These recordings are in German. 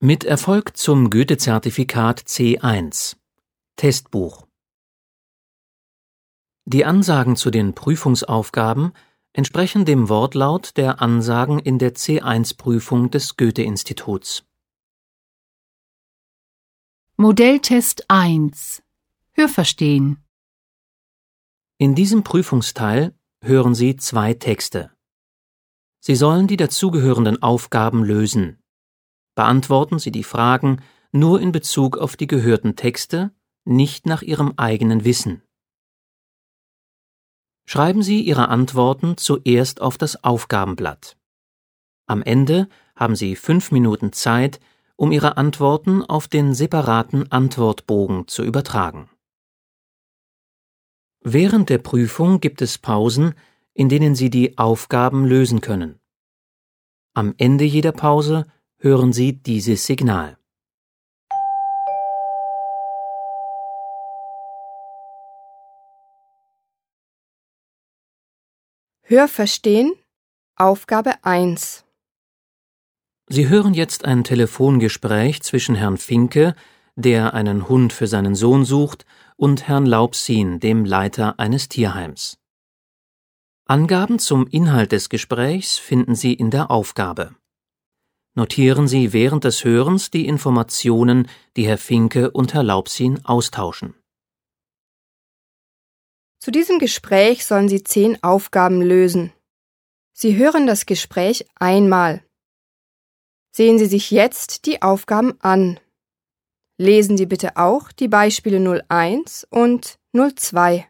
Mit Erfolg zum Goethe-Zertifikat C1 Testbuch Die Ansagen zu den Prüfungsaufgaben entsprechen dem Wortlaut der Ansagen in der C1-Prüfung des Goethe-Instituts. Modelltest 1 Hörverstehen In diesem Prüfungsteil hören Sie zwei Texte. Sie sollen die dazugehörenden Aufgaben lösen. Beantworten Sie die Fragen nur in Bezug auf die gehörten Texte, nicht nach Ihrem eigenen Wissen. Schreiben Sie Ihre Antworten zuerst auf das Aufgabenblatt. Am Ende haben Sie fünf Minuten Zeit, um Ihre Antworten auf den separaten Antwortbogen zu übertragen. Während der Prüfung gibt es Pausen, in denen Sie die Aufgaben lösen können. Am Ende jeder Pause hören Sie dieses Signal. Hörverstehen Aufgabe 1 Sie hören jetzt ein Telefongespräch zwischen Herrn Finke, der einen Hund für seinen Sohn sucht, und Herrn Laubsin, dem Leiter eines Tierheims. Angaben zum Inhalt des Gesprächs finden Sie in der Aufgabe. Notieren Sie während des Hörens die Informationen, die Herr Finke und Herr Laubsin austauschen. Zu diesem Gespräch sollen Sie zehn Aufgaben lösen. Sie hören das Gespräch einmal. Sehen Sie sich jetzt die Aufgaben an. Lesen Sie bitte auch die Beispiele 01 und 02.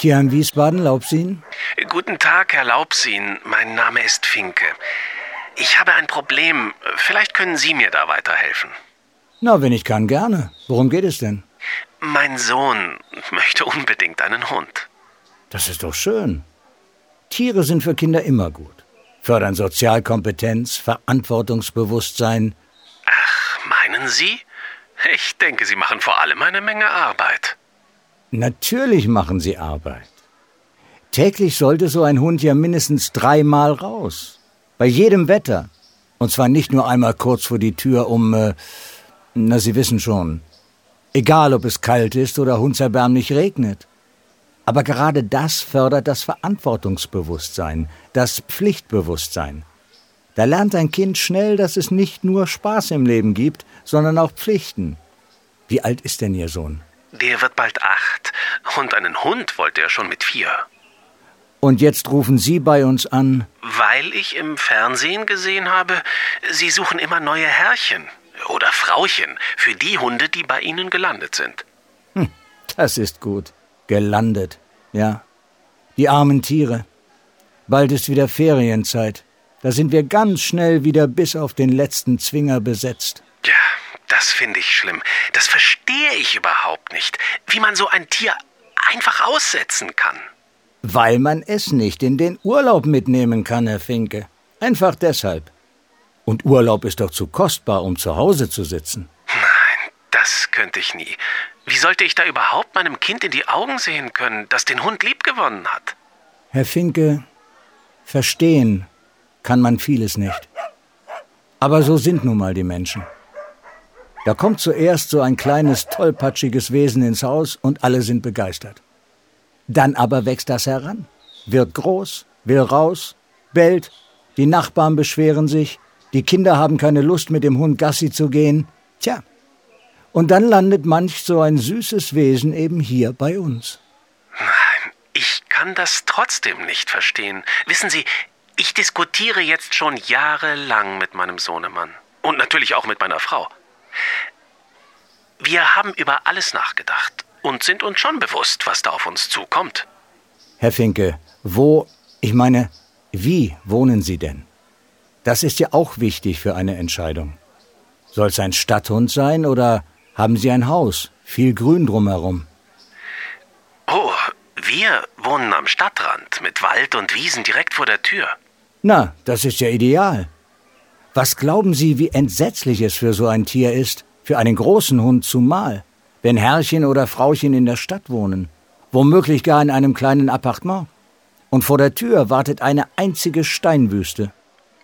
Tian Wiesbaden, Laubsin? Guten Tag, Herr Laubsin. Mein Name ist Finke. Ich habe ein Problem. Vielleicht können Sie mir da weiterhelfen. Na, wenn ich kann, gerne. Worum geht es denn? Mein Sohn möchte unbedingt einen Hund. Das ist doch schön. Tiere sind für Kinder immer gut. Fördern Sozialkompetenz, Verantwortungsbewusstsein. Ach, meinen Sie? Ich denke, Sie machen vor allem eine Menge Arbeit. Natürlich machen sie Arbeit. Täglich sollte so ein Hund ja mindestens dreimal raus. Bei jedem Wetter. Und zwar nicht nur einmal kurz vor die Tür, um, äh, na, Sie wissen schon. Egal, ob es kalt ist oder hundserbärmlich regnet. Aber gerade das fördert das Verantwortungsbewusstsein, das Pflichtbewusstsein. Da lernt ein Kind schnell, dass es nicht nur Spaß im Leben gibt, sondern auch Pflichten. Wie alt ist denn Ihr Sohn? Der wird bald acht. Und einen Hund wollte er schon mit vier. Und jetzt rufen Sie bei uns an? Weil ich im Fernsehen gesehen habe, Sie suchen immer neue Herrchen oder Frauchen für die Hunde, die bei Ihnen gelandet sind. Hm, das ist gut. Gelandet, ja. Die armen Tiere. Bald ist wieder Ferienzeit. Da sind wir ganz schnell wieder bis auf den letzten Zwinger besetzt. Das finde ich schlimm. Das verstehe ich überhaupt nicht, wie man so ein Tier einfach aussetzen kann. Weil man es nicht in den Urlaub mitnehmen kann, Herr Finke. Einfach deshalb. Und Urlaub ist doch zu kostbar, um zu Hause zu sitzen. Nein, das könnte ich nie. Wie sollte ich da überhaupt meinem Kind in die Augen sehen können, das den Hund liebgewonnen hat? Herr Finke, verstehen kann man vieles nicht. Aber so sind nun mal die Menschen. Da kommt zuerst so ein kleines, tollpatschiges Wesen ins Haus und alle sind begeistert. Dann aber wächst das heran, wird groß, will raus, bellt, die Nachbarn beschweren sich, die Kinder haben keine Lust, mit dem Hund Gassi zu gehen. Tja, und dann landet manch so ein süßes Wesen eben hier bei uns. Nein, ich kann das trotzdem nicht verstehen. Wissen Sie, ich diskutiere jetzt schon jahrelang mit meinem Sohnemann. Und natürlich auch mit meiner Frau. Wir haben über alles nachgedacht und sind uns schon bewusst, was da auf uns zukommt. Herr Finke, wo, ich meine, wie wohnen Sie denn? Das ist ja auch wichtig für eine Entscheidung. Soll es ein Stadthund sein oder haben Sie ein Haus, viel Grün drumherum? Oh, wir wohnen am Stadtrand mit Wald und Wiesen direkt vor der Tür. Na, das ist ja ideal. Was glauben Sie, wie entsetzlich es für so ein Tier ist, für einen großen Hund zumal, wenn Herrchen oder Frauchen in der Stadt wohnen, womöglich gar in einem kleinen Appartement? Und vor der Tür wartet eine einzige Steinwüste.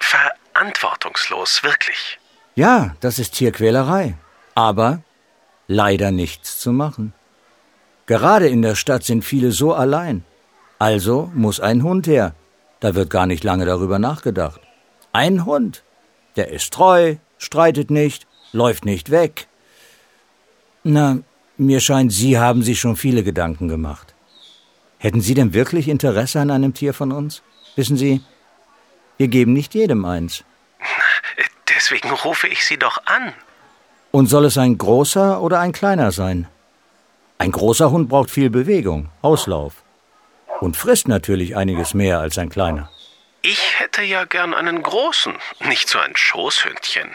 Verantwortungslos, wirklich. Ja, das ist Tierquälerei. Aber leider nichts zu machen. Gerade in der Stadt sind viele so allein. Also muss ein Hund her. Da wird gar nicht lange darüber nachgedacht. Ein Hund. Der ist treu, streitet nicht, läuft nicht weg. Na, mir scheint, Sie haben sich schon viele Gedanken gemacht. Hätten Sie denn wirklich Interesse an einem Tier von uns? Wissen Sie, wir geben nicht jedem eins. Deswegen rufe ich Sie doch an. Und soll es ein großer oder ein kleiner sein? Ein großer Hund braucht viel Bewegung, Auslauf. Und frisst natürlich einiges mehr als ein kleiner. Ich hätte ja gern einen großen, nicht so ein Schoßhündchen.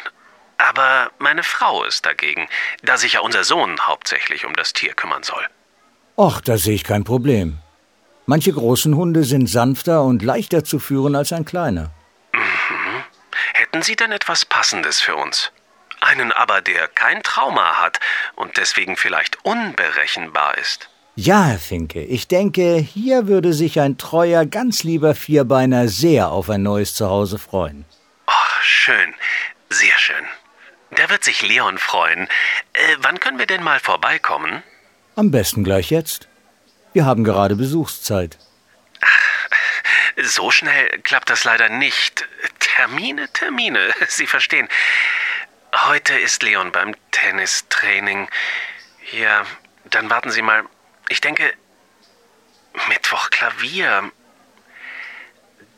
Aber meine Frau ist dagegen, da sich ja unser Sohn hauptsächlich um das Tier kümmern soll. Och, da sehe ich kein Problem. Manche großen Hunde sind sanfter und leichter zu führen als ein kleiner. Mhm. Hätten Sie denn etwas Passendes für uns? Einen aber, der kein Trauma hat und deswegen vielleicht unberechenbar ist. Ja, Herr Finke, ich denke, hier würde sich ein treuer, ganz lieber Vierbeiner sehr auf ein neues Zuhause freuen. Oh, schön, sehr schön. Da wird sich Leon freuen. Äh, wann können wir denn mal vorbeikommen? Am besten gleich jetzt. Wir haben gerade Besuchszeit. Ach, so schnell klappt das leider nicht. Termine, Termine, Sie verstehen. Heute ist Leon beim Tennistraining. Ja, dann warten Sie mal. Ich denke, Mittwoch Klavier.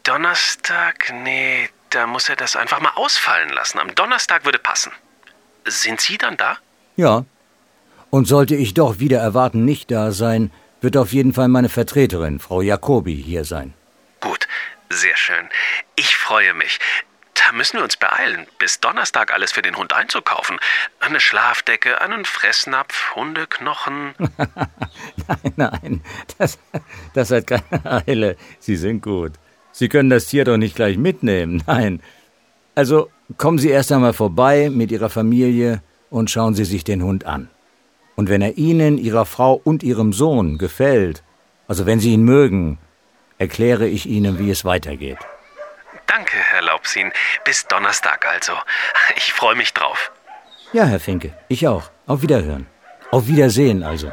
Donnerstag, nee, da muss er das einfach mal ausfallen lassen. Am Donnerstag würde passen. Sind Sie dann da? Ja. Und sollte ich doch wieder erwarten nicht da sein, wird auf jeden Fall meine Vertreterin, Frau Jacobi, hier sein. Gut, sehr schön. Ich freue mich. Da müssen wir uns beeilen, bis Donnerstag alles für den Hund einzukaufen. Eine Schlafdecke, einen Fressnapf, Hundeknochen. nein, nein, das, das hat keine Eile. Sie sind gut. Sie können das Tier doch nicht gleich mitnehmen, nein. Also kommen Sie erst einmal vorbei mit Ihrer Familie und schauen Sie sich den Hund an. Und wenn er Ihnen, Ihrer Frau und Ihrem Sohn gefällt, also wenn Sie ihn mögen, erkläre ich Ihnen, wie es weitergeht. Danke, Herr Laubsin. Bis Donnerstag also. Ich freue mich drauf. Ja, Herr Finke, ich auch. Auf Wiederhören. Auf Wiedersehen also.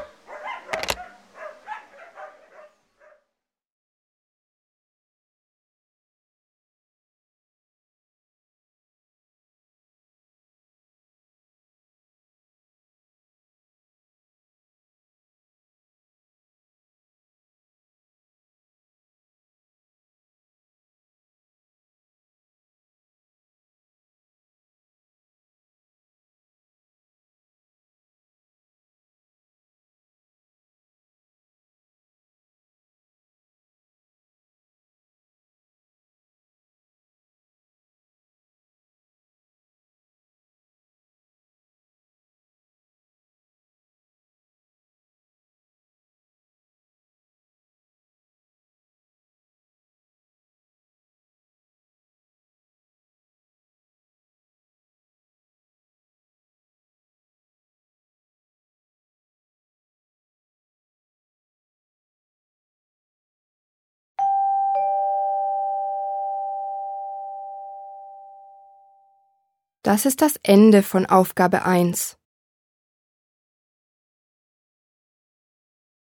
Das ist das Ende von Aufgabe 1.